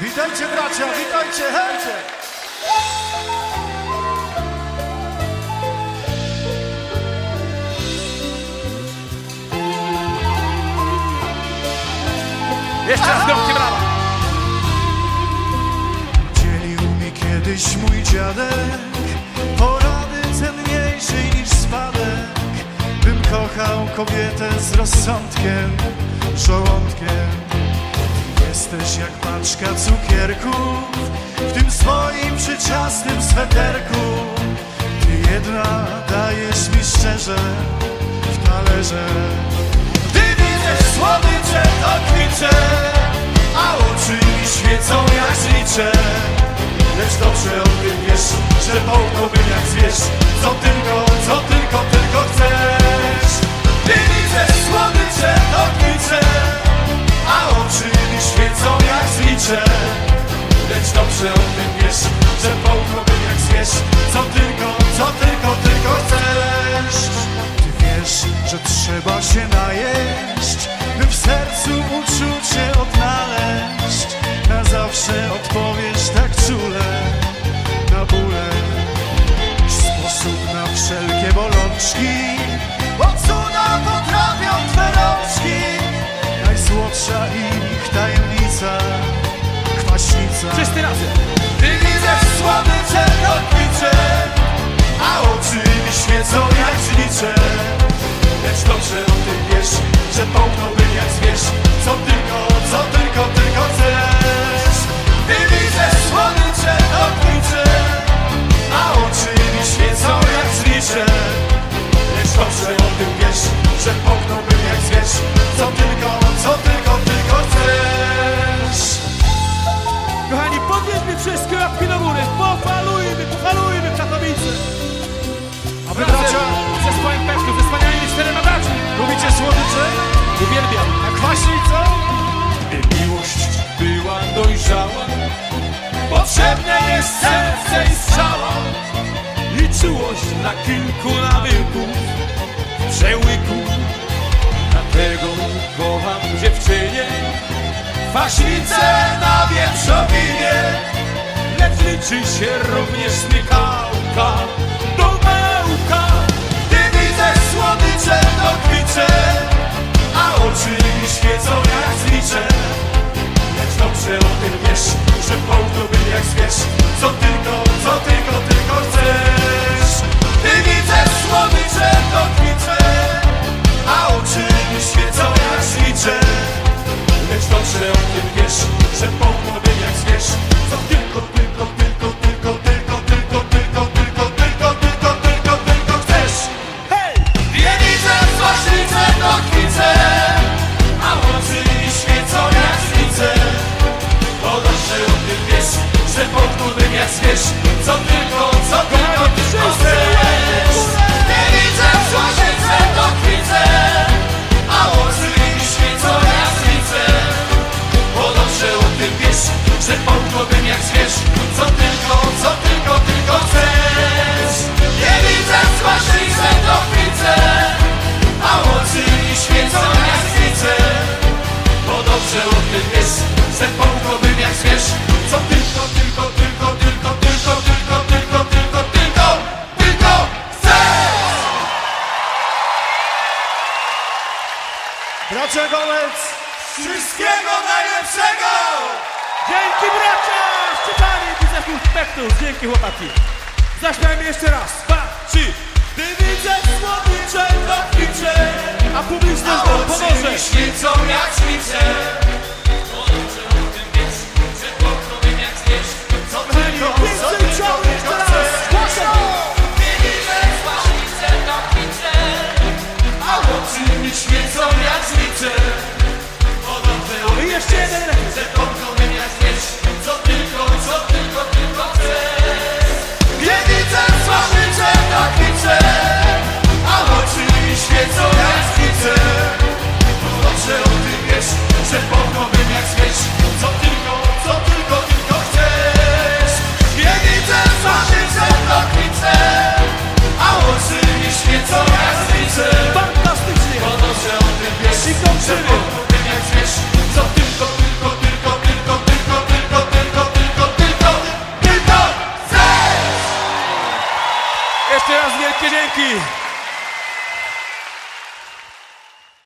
Witajcie bracia, witajcie, hejcie! Jeszcze raz gromkie brawa. Dzielił mi kiedyś mój dziadek Porady cenniejszej niż spadek Bym kochał kobietę z rozsądkiem, żołądkiem jesteś jak paczka cukierków W tym swoim przyczasnym sweterku. Ty jedna dajesz mi szczerze w talerze. Ty widzę słodycze, to A oczy mi świecą jak zlicze Lecz dobrze o tym wiesz, że połknąłbym jak zwierz Co tylko, co tylko zlicze Lecz dobrze o tym wiesz, że połknąłbym jak zwierz Co tylko, co tylko, tylko chcesz. Ty wiesz, że trzeba się najeść By w sercu uczucie odnaleźć Na zawsze odpowiesz tak czule Na bóle. Sposób na wszelkie bolączki Bo cuda potrafią twe rączki. Najsłodsza ich tajemnica Kwaśnica Wszyscy razem. ty widzę słodycze, kotwicze A oczy mi świecą Uwielbiam. A kwaśnicą? By miłość była dojrzała, potrzebne jest serce i strzała i czułość na kilku nawyków przełyku. Dlatego kocham dziewczynie, kwaśnicę na wieprzowinie, lecz liczy się również smykałka Yes. Bracia Gołec Wszystkiego najlepszego! Dzięki bracia! Szczytanie Bizefów Spektus! Dzięki chłopaki! Zaśpiewajmy jeszcze raz! Dwa, trzy! Ty widzę słodycze, to picie A publiczność nam oczy pomoże! mi świecą jak zlice Jeszcze raz wielkie dzięki!